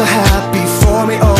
Are happy for me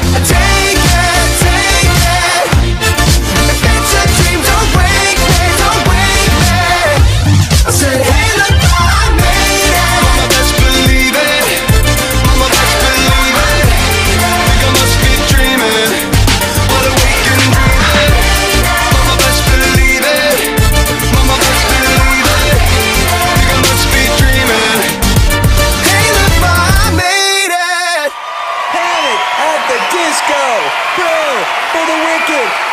a take Disco Bro for the Wicked.